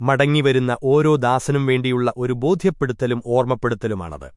മടങ്ങിവരുന്ന ഓരോ ദാസനും വേണ്ടിയുള്ള ഒരു ബോധ്യപ്പെടുത്തലും ഓർമ്മപ്പെടുത്തലുമാണത്